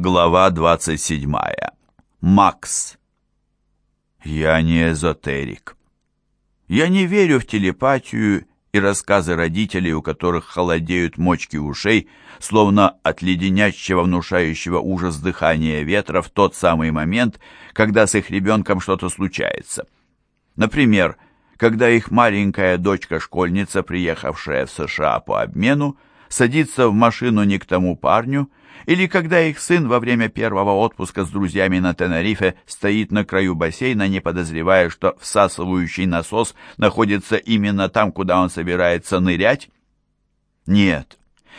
Глава 27. Макс. Я не эзотерик. Я не верю в телепатию и рассказы родителей, у которых холодеют мочки ушей, словно от леденящего, внушающего ужас дыхания ветра в тот самый момент, когда с их ребенком что-то случается. Например, когда их маленькая дочка-школьница, приехавшая в США по обмену, садится в машину не к тому парню, или когда их сын во время первого отпуска с друзьями на Тенерифе стоит на краю бассейна, не подозревая, что всасывающий насос находится именно там, куда он собирается нырять? Нет,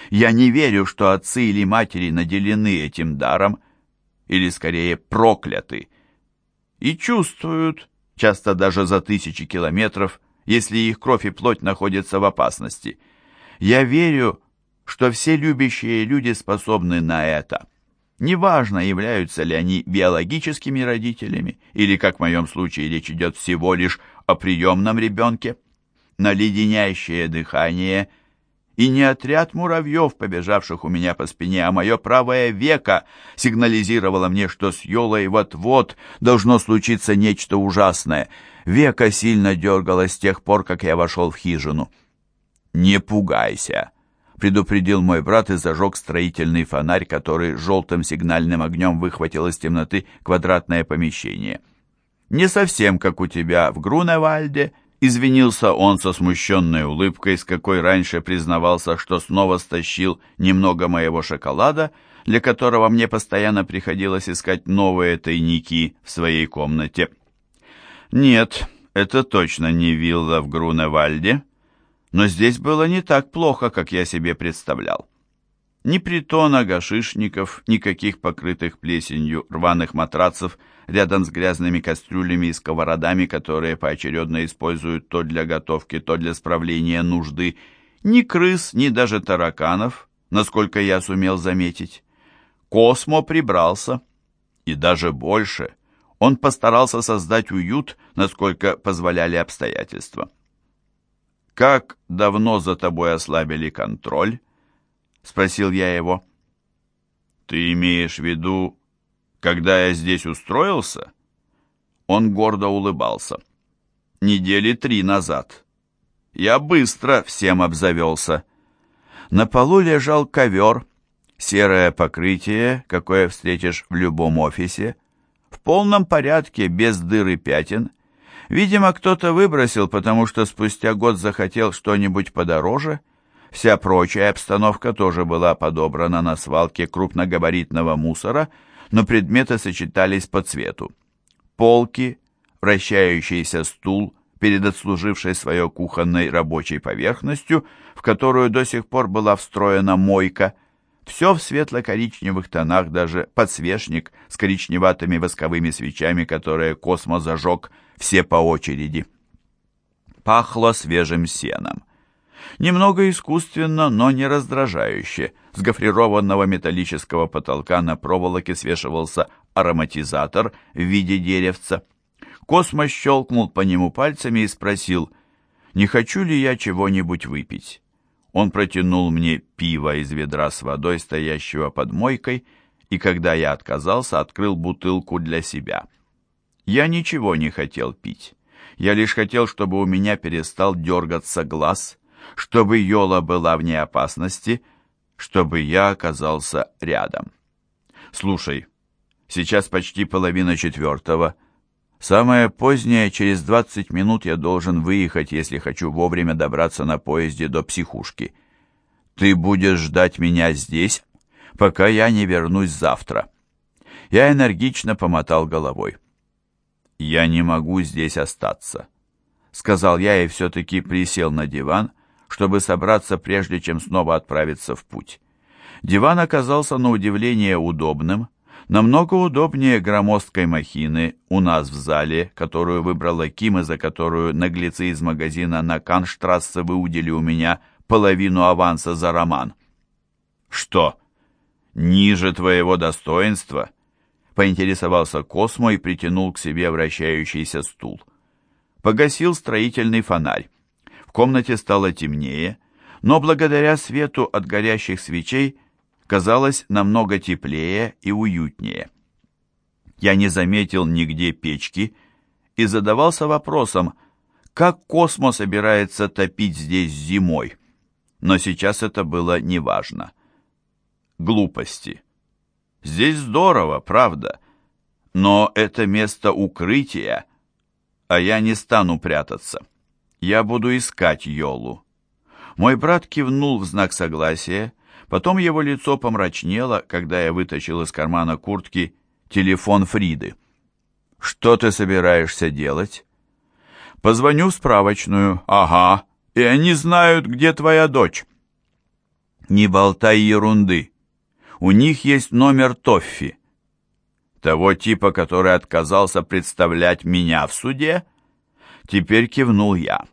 я не верю, что отцы или матери наделены этим даром, или скорее прокляты, и чувствуют, часто даже за тысячи километров, если их кровь и плоть находятся в опасности. Я верю, что все любящие люди способны на это. Неважно, являются ли они биологическими родителями, или, как в моем случае, речь идет всего лишь о приемном ребенке. На леденящее дыхание и не отряд муравьев, побежавших у меня по спине, а мое правое веко сигнализировало мне, что с Йолой вот-вот должно случиться нечто ужасное. Веко сильно дергалось с тех пор, как я вошел в хижину. «Не пугайся», предупредил мой брат и зажег строительный фонарь, который желтым сигнальным огнем выхватил из темноты квадратное помещение. «Не совсем как у тебя в Груневальде», — извинился он со смущенной улыбкой, с какой раньше признавался, что снова стащил немного моего шоколада, для которого мне постоянно приходилось искать новые тайники в своей комнате. «Нет, это точно не вилла в Груневальде», но здесь было не так плохо, как я себе представлял. Ни притона гашишников, никаких покрытых плесенью рваных матрацев рядом с грязными кастрюлями и сковородами, которые поочередно используют то для готовки, то для справления нужды, ни крыс, ни даже тараканов, насколько я сумел заметить. Космо прибрался, и даже больше. Он постарался создать уют, насколько позволяли обстоятельства. «Как давно за тобой ослабили контроль?» — спросил я его. «Ты имеешь в виду, когда я здесь устроился?» Он гордо улыбался. «Недели три назад. Я быстро всем обзавелся. На полу лежал ковер, серое покрытие, какое встретишь в любом офисе, в полном порядке, без дыр и пятен, Видимо, кто-то выбросил, потому что спустя год захотел что-нибудь подороже. Вся прочая обстановка тоже была подобрана на свалке крупногабаритного мусора, но предметы сочетались по цвету. Полки, вращающийся стул перед отслужившей свое кухонной рабочей поверхностью, в которую до сих пор была встроена мойка, все в светло-коричневых тонах, даже подсвечник с коричневатыми восковыми свечами, которые Космо зажег – все по очереди. Пахло свежим сеном. Немного искусственно, но не раздражающе. С гофрированного металлического потолка на проволоке свешивался ароматизатор в виде деревца. Космо щелкнул по нему пальцами и спросил, не хочу ли я чего-нибудь выпить. Он протянул мне пиво из ведра с водой, стоящего под мойкой, и когда я отказался, открыл бутылку для себя. Я ничего не хотел пить. Я лишь хотел, чтобы у меня перестал дергаться глаз, чтобы Йола была вне опасности, чтобы я оказался рядом. Слушай, сейчас почти половина четвертого. Самое позднее, через двадцать минут я должен выехать, если хочу вовремя добраться на поезде до психушки. Ты будешь ждать меня здесь, пока я не вернусь завтра. Я энергично помотал головой. «Я не могу здесь остаться», — сказал я и все-таки присел на диван, чтобы собраться, прежде чем снова отправиться в путь. Диван оказался на удивление удобным, намного удобнее громоздкой махины у нас в зале, которую выбрала Ким и за которую наглецы из магазина на Канштрассе выудили у меня половину аванса за роман. «Что? Ниже твоего достоинства?» Поинтересовался Космо и притянул к себе вращающийся стул. Погасил строительный фонарь. В комнате стало темнее, но благодаря свету от горящих свечей казалось намного теплее и уютнее. Я не заметил нигде печки и задавался вопросом, как Космо собирается топить здесь зимой. Но сейчас это было неважно. Глупости. Здесь здорово, правда, но это место укрытия, а я не стану прятаться. Я буду искать Йолу. Мой брат кивнул в знак согласия, потом его лицо помрачнело, когда я вытащил из кармана куртки телефон Фриды. «Что ты собираешься делать?» «Позвоню в справочную». «Ага, и они знают, где твоя дочь». «Не болтай ерунды. У них есть номер Тоффи». «Того типа, который отказался представлять меня в суде?» Теперь кивнул я.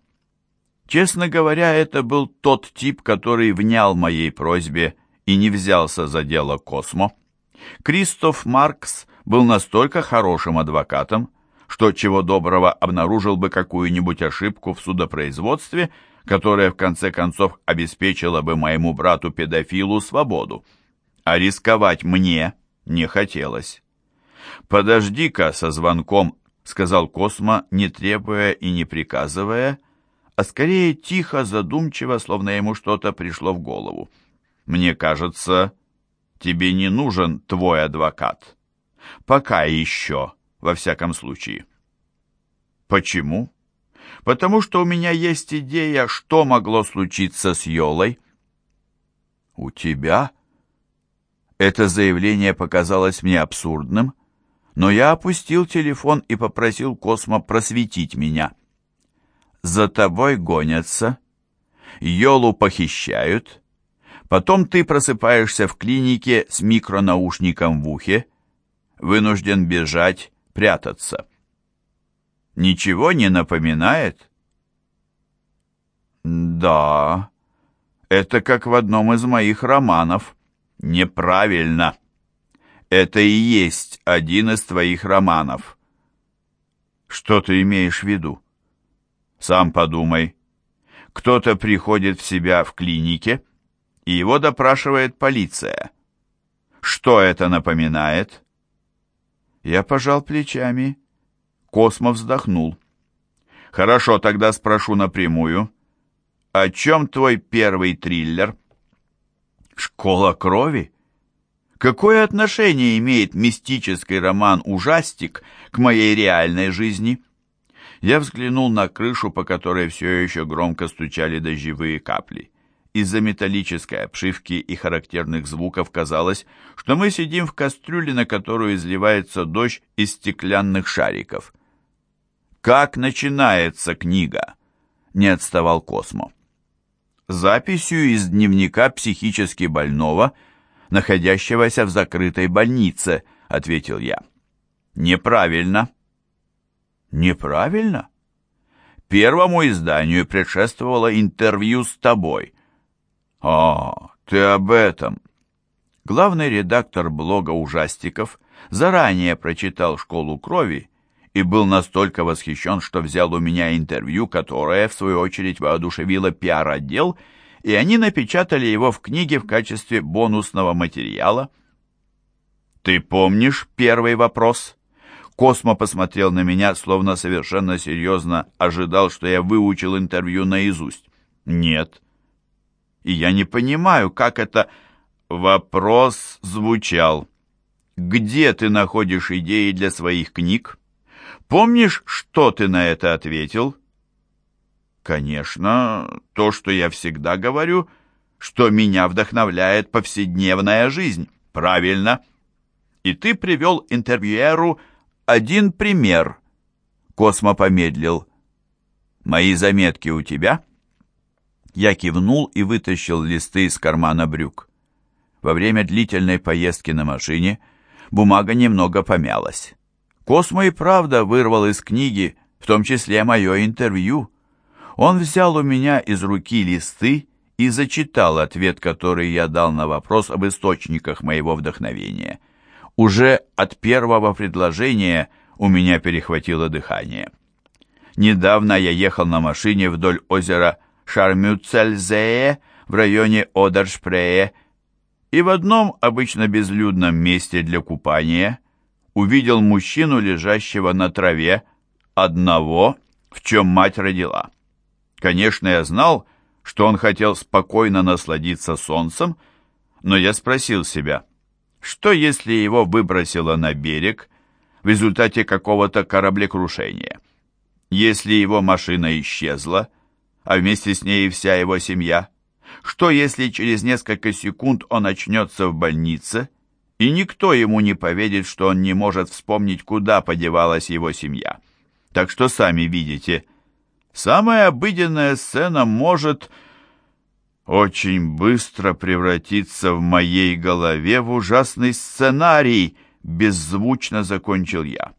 Честно говоря, это был тот тип, который внял моей просьбе и не взялся за дело Космо. Кристоф Маркс был настолько хорошим адвокатом, что чего доброго обнаружил бы какую-нибудь ошибку в судопроизводстве, которая в конце концов обеспечила бы моему брату-педофилу свободу. А рисковать мне не хотелось. «Подожди-ка со звонком», — сказал Космо, не требуя и не приказывая, а скорее тихо, задумчиво, словно ему что-то пришло в голову. «Мне кажется, тебе не нужен твой адвокат. Пока еще, во всяком случае». «Почему?» «Потому что у меня есть идея, что могло случиться с Йолой». «У тебя?» Это заявление показалось мне абсурдным, но я опустил телефон и попросил Космо просветить меня. «За тобой гонятся, Йолу похищают, потом ты просыпаешься в клинике с микронаушником в ухе, вынужден бежать, прятаться. Ничего не напоминает?» «Да, это как в одном из моих романов». Неправильно. Это и есть один из твоих романов. Что ты имеешь в виду? Сам подумай. Кто-то приходит в себя в клинике, и его допрашивает полиция. Что это напоминает? Я пожал плечами. Космо вздохнул. Хорошо, тогда спрошу напрямую. О чем твой первый триллер? Школа крови? Какое отношение имеет мистический роман «Ужастик» к моей реальной жизни? Я взглянул на крышу, по которой все еще громко стучали дождевые капли. Из-за металлической обшивки и характерных звуков казалось, что мы сидим в кастрюле, на которую изливается дождь из стеклянных шариков. «Как начинается книга?» — не отставал Космо записью из дневника психически больного, находящегося в закрытой больнице, ответил я. Неправильно. Неправильно? Первому изданию предшествовало интервью с тобой. А, ты об этом. Главный редактор блога ужастиков заранее прочитал «Школу крови» и был настолько восхищен, что взял у меня интервью, которое, в свою очередь, воодушевило пиар-отдел, и они напечатали его в книге в качестве бонусного материала. «Ты помнишь первый вопрос?» Космо посмотрел на меня, словно совершенно серьезно ожидал, что я выучил интервью наизусть. «Нет». «И я не понимаю, как это...» Вопрос звучал. «Где ты находишь идеи для своих книг?» Помнишь, что ты на это ответил? Конечно, то, что я всегда говорю, что меня вдохновляет повседневная жизнь. Правильно. И ты привел интервьюеру один пример. Космо помедлил. Мои заметки у тебя? Я кивнул и вытащил листы из кармана брюк. Во время длительной поездки на машине бумага немного помялась. Космо и правда вырвал из книги, в том числе мое интервью. Он взял у меня из руки листы и зачитал ответ, который я дал на вопрос об источниках моего вдохновения. Уже от первого предложения у меня перехватило дыхание. Недавно я ехал на машине вдоль озера Шармюцельзее в районе Одершпрее и в одном обычно безлюдном месте для купания увидел мужчину, лежащего на траве, одного, в чем мать родила. Конечно, я знал, что он хотел спокойно насладиться солнцем, но я спросил себя, что если его выбросило на берег в результате какого-то кораблекрушения? Если его машина исчезла, а вместе с ней и вся его семья? Что если через несколько секунд он очнется в больнице, и никто ему не поверит, что он не может вспомнить, куда подевалась его семья? Так что сами видите, самая обыденная сцена может очень быстро превратиться в моей голове в ужасный сценарий, беззвучно закончил я.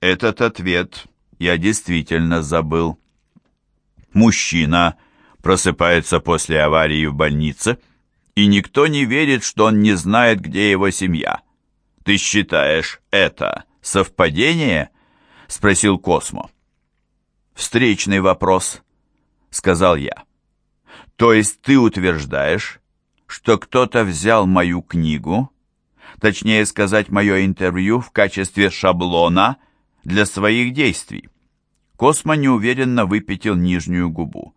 Этот ответ я действительно забыл. Мужчина просыпается после аварии в больнице, и никто не верит, что он не знает, где его семья. Ты считаешь это совпадение? спросил Космо. Встречный вопрос, сказал я. То есть ты утверждаешь, что кто-то взял мою книгу, точнее сказать, мое интервью в качестве шаблона для своих действий? Космо неуверенно выпятил нижнюю губу.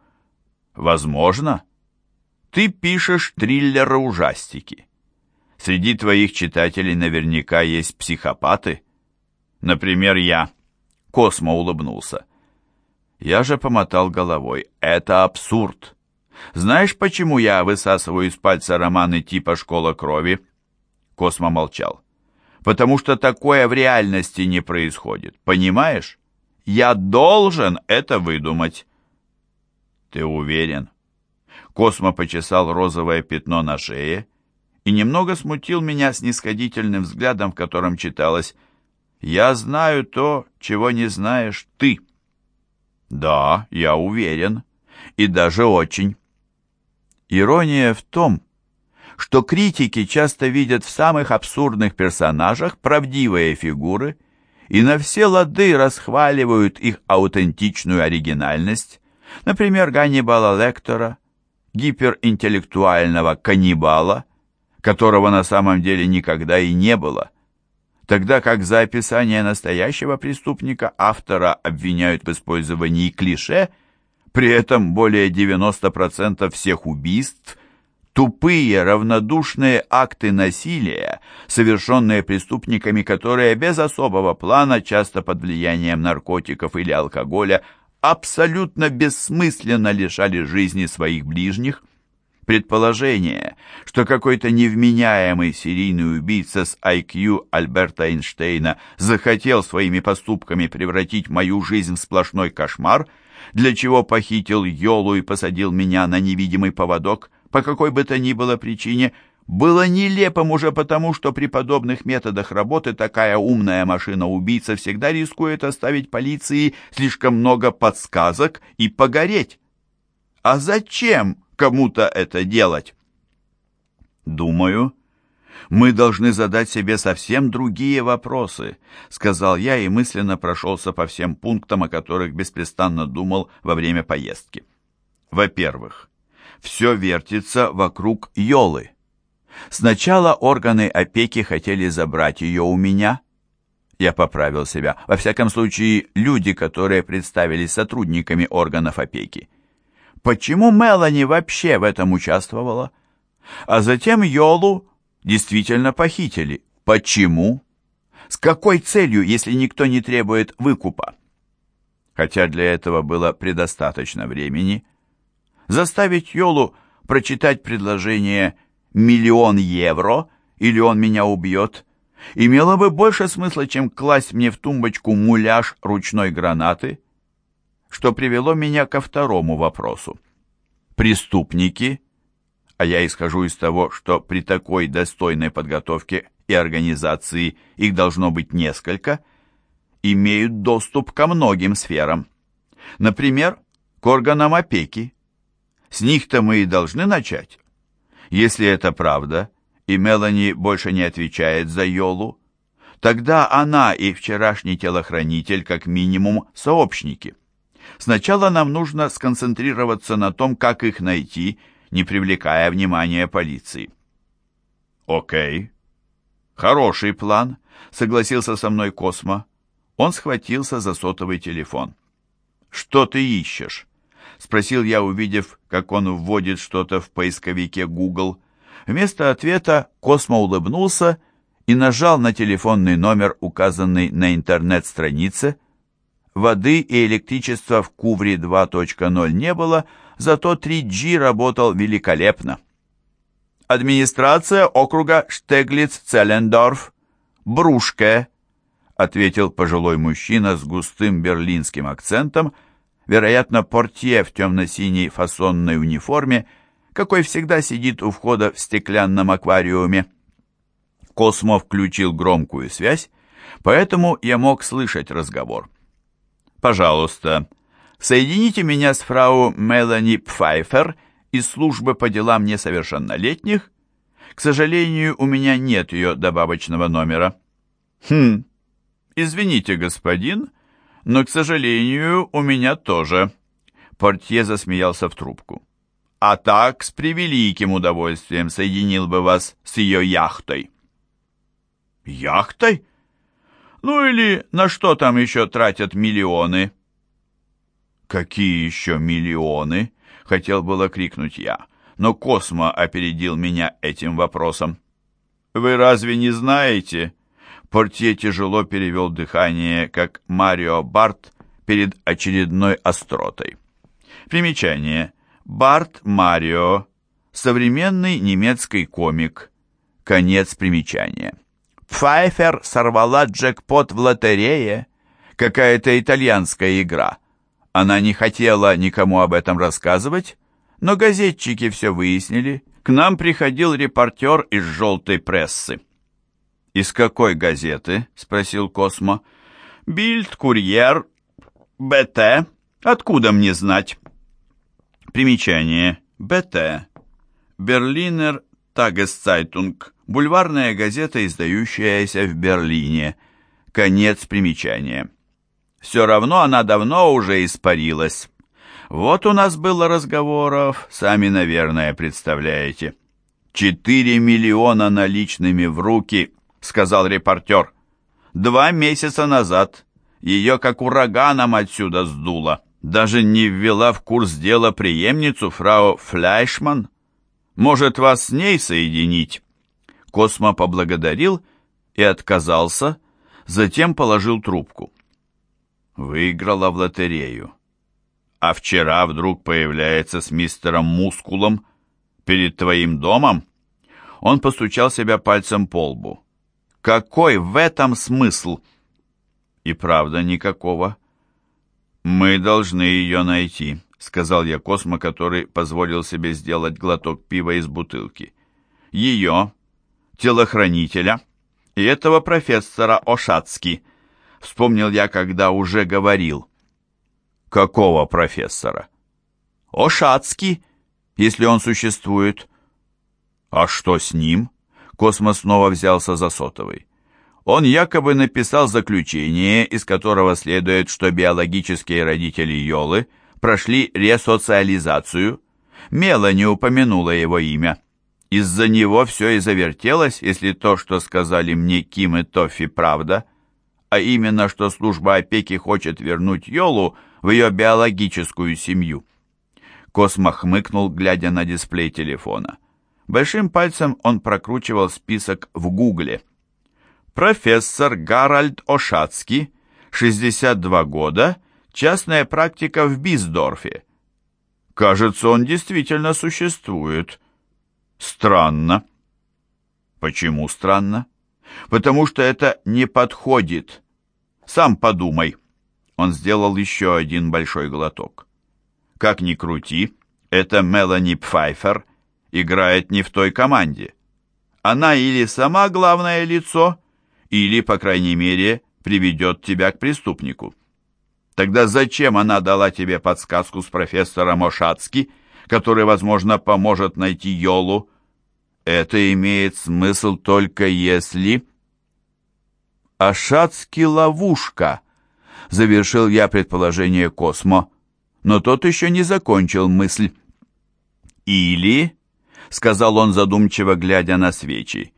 «Возможно. Ты пишешь триллеры-ужастики. Среди твоих читателей наверняка есть психопаты. Например, я». Космо улыбнулся. Я же помотал головой. «Это абсурд. Знаешь, почему я высасываю из пальца романы типа «Школа крови»?» Космо молчал. «Потому что такое в реальности не происходит. Понимаешь?» Я должен это выдумать. Ты уверен? Космо почесал розовое пятно на шее и немного смутил меня снисходительным взглядом, в котором читалось «Я знаю то, чего не знаешь ты». Да, я уверен, и даже очень. Ирония в том, что критики часто видят в самых абсурдных персонажах правдивые фигуры и на все лады расхваливают их аутентичную оригинальность, например, Ганнибала Лектора, гиперинтеллектуального каннибала, которого на самом деле никогда и не было, тогда как за описание настоящего преступника автора обвиняют в использовании клише, при этом более 90% всех убийств – тупые, равнодушные акты насилия, совершенные преступниками, которые без особого плана, часто под влиянием наркотиков или алкоголя, абсолютно бессмысленно лишали жизни своих ближних. Предположение, что какой-то невменяемый серийный убийца с IQ Альберта Эйнштейна захотел своими поступками превратить мою жизнь в сплошной кошмар, для чего похитил Йолу и посадил меня на невидимый поводок, по какой бы то ни было причине, было нелепым уже потому, что при подобных методах работы такая умная машина-убийца всегда рискует оставить полиции слишком много подсказок и погореть. А зачем кому-то это делать? Думаю, мы должны задать себе совсем другие вопросы, сказал я и мысленно прошелся по всем пунктам, о которых беспрестанно думал во время поездки. Во-первых, все вертится вокруг Йолы. Сначала органы опеки хотели забрать ее у меня. Я поправил себя. Во всяком случае, люди, которые представились сотрудниками органов опеки. Почему Мелани вообще в этом участвовала? А затем Йолу действительно похитили. Почему? С какой целью, если никто не требует выкупа? Хотя для этого было предостаточно времени, заставить Йолу прочитать предложение «миллион евро» или «он меня убьет» имело бы больше смысла, чем класть мне в тумбочку муляж ручной гранаты, что привело меня ко второму вопросу. Преступники, а я исхожу из того, что при такой достойной подготовке и организации их должно быть несколько, имеют доступ ко многим сферам. Например, к органам опеки, с них-то мы и должны начать. Если это правда, и Мелани больше не отвечает за Йолу, тогда она и вчерашний телохранитель как минимум сообщники. Сначала нам нужно сконцентрироваться на том, как их найти, не привлекая внимания полиции. Окей. Хороший план, согласился со мной Космо. Он схватился за сотовый телефон. Что ты ищешь? Спросил я, увидев, как он вводит что-то в поисковике Google. Вместо ответа Космо улыбнулся и нажал на телефонный номер, указанный на интернет-странице. Воды и электричества в Кувре 2.0 не было, зато 3G работал великолепно. «Администрация округа Штеглиц-Целлендорф, Брушке», ответил пожилой мужчина с густым берлинским акцентом, вероятно, портье в темно-синей фасонной униформе, какой всегда сидит у входа в стеклянном аквариуме. Космо включил громкую связь, поэтому я мог слышать разговор. «Пожалуйста, соедините меня с фрау Мелани Пфайфер из службы по делам несовершеннолетних. К сожалению, у меня нет ее добавочного номера». «Хм, извините, господин, но, к сожалению, у меня тоже». Портье засмеялся в трубку. «А так, с превеликим удовольствием соединил бы вас с ее яхтой». «Яхтой? Ну или на что там еще тратят миллионы?» «Какие еще миллионы?» — хотел было крикнуть я, но Космо опередил меня этим вопросом. «Вы разве не знаете?» Портье тяжело перевел дыхание, как Марио Барт перед очередной остротой. Примечание. Барт Марио. Современный немецкий комик. Конец примечания. Пфайфер сорвала джекпот в лотерее. Какая-то итальянская игра. Она не хотела никому об этом рассказывать, но газетчики все выяснили. К нам приходил репортер из «желтой прессы». «Из какой газеты?» — спросил Космо. «Бильд, Курьер, БТ. Откуда мне знать?» Примечание. БТ. Берлинер Тагесцайтунг. Бульварная газета, издающаяся в Берлине. Конец примечания. Все равно она давно уже испарилась. Вот у нас было разговоров, сами, наверное, представляете. Четыре миллиона наличными в руки сказал репортер. «Два месяца назад ее как ураганом отсюда сдуло. Даже не ввела в курс дела преемницу фрау Фляйшман. Может, вас с ней соединить?» Космо поблагодарил и отказался, затем положил трубку. Выиграла в лотерею. А вчера вдруг появляется с мистером Мускулом перед твоим домом? Он постучал себя пальцем по лбу. Какой в этом смысл? И правда никакого. Мы должны ее найти, сказал я Космо, который позволил себе сделать глоток пива из бутылки. Ее, телохранителя и этого профессора Ошацки. Вспомнил я, когда уже говорил. Какого профессора? Ошацки, если он существует. А что с ним? Космос снова взялся за сотовый. Он якобы написал заключение, из которого следует, что биологические родители Йолы прошли ресоциализацию. Мела не упомянула его имя. Из-за него все и завертелось, если то, что сказали мне Ким и Тоффи, правда, а именно, что служба опеки хочет вернуть Йолу в ее биологическую семью. Космо хмыкнул, глядя на дисплей телефона. Большим пальцем он прокручивал список в гугле. Профессор Гарольд Ошацкий, 62 года, частная практика в Биздорфе. Кажется, он действительно существует. Странно. Почему странно? Потому что это не подходит. Сам подумай. Он сделал еще один большой глоток. Как ни крути, это Мелани Пфайфер – играет не в той команде. Она или сама главное лицо, или, по крайней мере, приведет тебя к преступнику. Тогда зачем она дала тебе подсказку с профессором Ошацки, который, возможно, поможет найти Йолу? Это имеет смысл только если... «Ошацки ловушка», — завершил я предположение Космо, но тот еще не закончил мысль. «Или — сказал он задумчиво, глядя на свечи.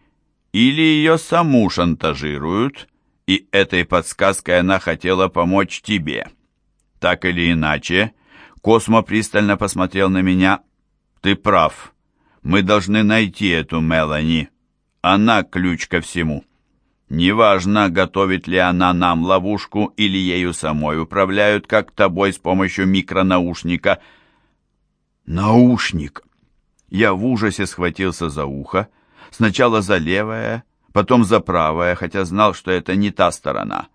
«Или ее саму шантажируют, и этой подсказкой она хотела помочь тебе. Так или иначе, Космо пристально посмотрел на меня. Ты прав. Мы должны найти эту Мелани. Она ключ ко всему. Неважно, готовит ли она нам ловушку или ею самой управляют, как тобой с помощью микронаушника. Наушник! Я в ужасе схватился за ухо, сначала за левое, потом за правое, хотя знал, что это не та сторона.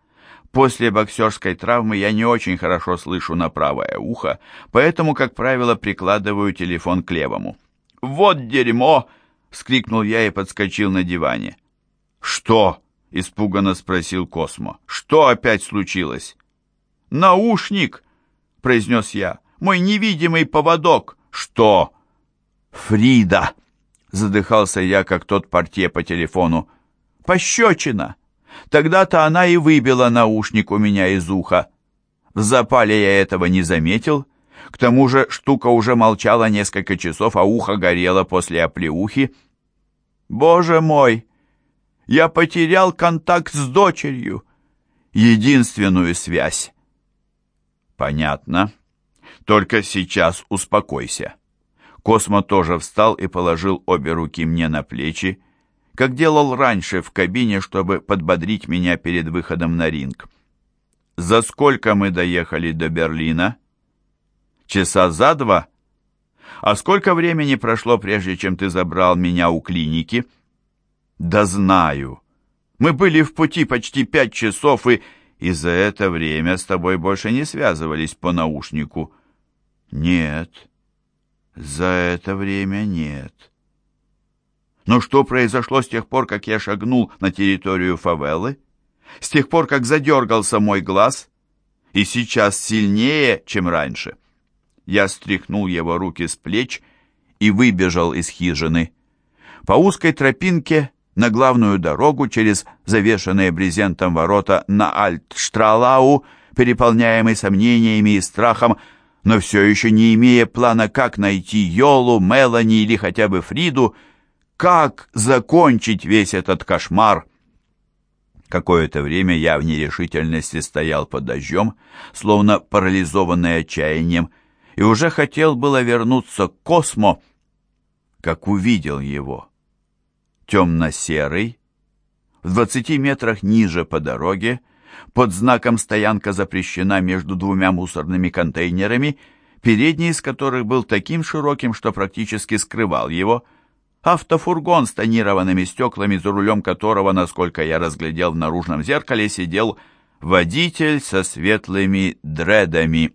После боксерской травмы я не очень хорошо слышу на правое ухо, поэтому, как правило, прикладываю телефон к левому. «Вот дерьмо!» — вскрикнул я и подскочил на диване. «Что?» — испуганно спросил Космо. «Что опять случилось?» «Наушник!» — произнес я. «Мой невидимый поводок!» «Что?» «Фрида!» — задыхался я, как тот портье по телефону. «Пощечина!» Тогда-то она и выбила наушник у меня из уха. В запале я этого не заметил. К тому же штука уже молчала несколько часов, а ухо горело после оплеухи. Боже мой! Я потерял контакт с дочерью. Единственную связь. Понятно. Только сейчас успокойся. Космо тоже встал и положил обе руки мне на плечи, как делал раньше в кабине, чтобы подбодрить меня перед выходом на ринг. «За сколько мы доехали до Берлина?» «Часа за два?» «А сколько времени прошло, прежде чем ты забрал меня у клиники?» «Да знаю. Мы были в пути почти пять часов, и, и за это время с тобой больше не связывались по наушнику». «Нет, за это время нет». Но что произошло с тех пор, как я шагнул на территорию фавелы? С тех пор, как задергался мой глаз? И сейчас сильнее, чем раньше. Я стряхнул его руки с плеч и выбежал из хижины. По узкой тропинке на главную дорогу через завешенные брезентом ворота на Альтштралау, переполняемый сомнениями и страхом, но все еще не имея плана, как найти Йолу, Мелани или хотя бы Фриду, как закончить весь этот кошмар? Какое-то время я в нерешительности стоял под дождем, словно парализованный отчаянием, и уже хотел было вернуться к Космо, как увидел его. Темно-серый, в двадцати метрах ниже по дороге, под знаком «Стоянка запрещена» между двумя мусорными контейнерами, передний из которых был таким широким, что практически скрывал его – Автофургон с тонированными стеклами, за рулем которого, насколько я разглядел в наружном зеркале, сидел водитель со светлыми дредами.